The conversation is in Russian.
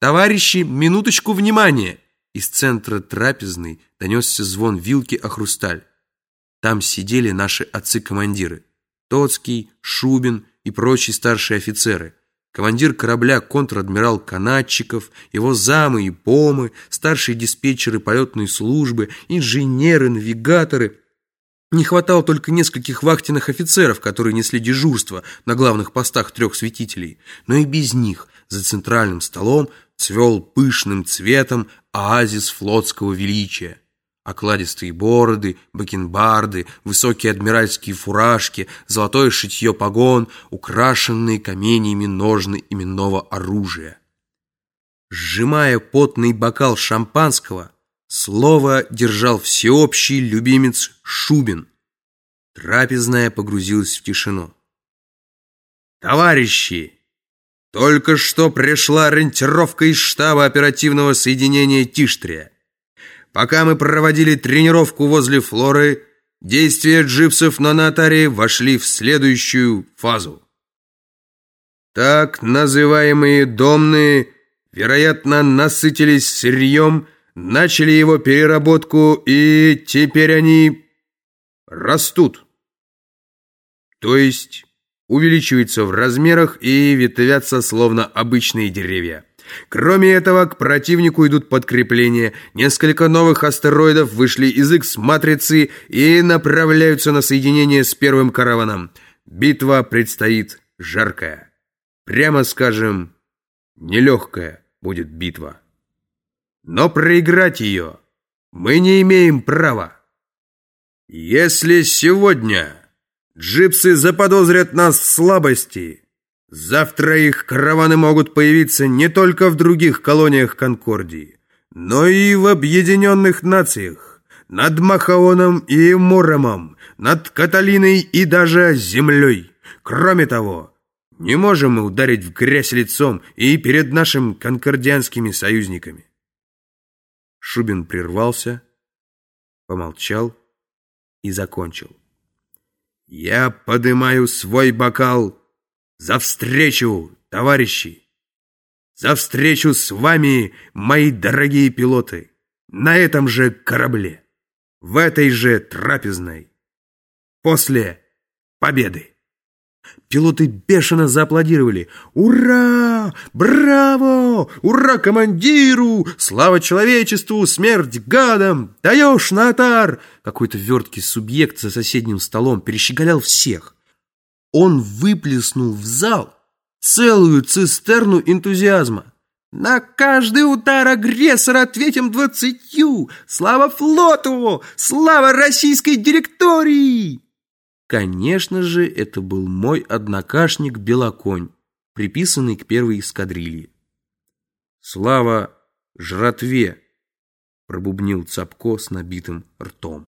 Товарищи, минуточку внимания!» Из центра трапезной донесся звон вилки о хрусталь. Там сидели наши отцы-командиры. Тоцкий, Шубин и прочие старшие офицеры. Командир корабля контр-адмирал Канатчиков, его замы и помы, старшие диспетчеры полетной службы, инженеры, навигаторы. Не хватало только нескольких вахтенных офицеров, которые несли дежурство на главных постах трех светителей. Но и без них за центральным столом цвел пышным цветом оазис флотского величия. Окладистые бороды, бакенбарды, высокие адмиральские фуражки, золотое шитье погон, украшенные каменьями ножны именного оружия. Сжимая потный бокал шампанского, слово держал всеобщий любимец Шубин. Трапезная погрузилась в тишину. «Товарищи!» Только что пришла ориентировка из штаба оперативного соединения Тиштрия. Пока мы проводили тренировку возле Флоры, действия джипсов на Натаре вошли в следующую фазу. Так называемые домные, вероятно, насытились сырьем, начали его переработку, и теперь они растут. То есть увеличиваются в размерах и ветвятся словно обычные деревья. Кроме этого, к противнику идут подкрепления. Несколько новых астероидов вышли из X-матрицы и направляются на соединение с первым караваном. Битва предстоит жаркая. Прямо скажем, нелегкая будет битва. Но проиграть ее мы не имеем права. Если сегодня Джипсы заподозрят нас в слабости. Завтра их караваны могут появиться не только в других колониях Конкордии, но и в Объединенных Нациях, над Махаоном и Муромом, над Каталиной и даже Землей. Кроме того, не можем мы ударить в грязь лицом и перед нашими конкордианскими союзниками. Шубин прервался, помолчал и закончил. Я поднимаю свой бокал за встречу, товарищи! За встречу с вами, мои дорогие пилоты, на этом же корабле, в этой же трапезной, после победы! Пилоты бешено зааплодировали. «Ура! Браво! Ура командиру! Слава человечеству! Смерть гадам! Даешь, Натар!» Какой-то верткий субъект за соседним столом перещеголял всех. Он выплеснул в зал целую цистерну энтузиазма. «На каждый удар агрессора ответим двадцатью! Слава флоту! Слава российской директории!» Конечно же, это был мой однокашник Белоконь, приписанный к первой эскадрилье. «Слава жратве!» — пробубнил Цапко с набитым ртом.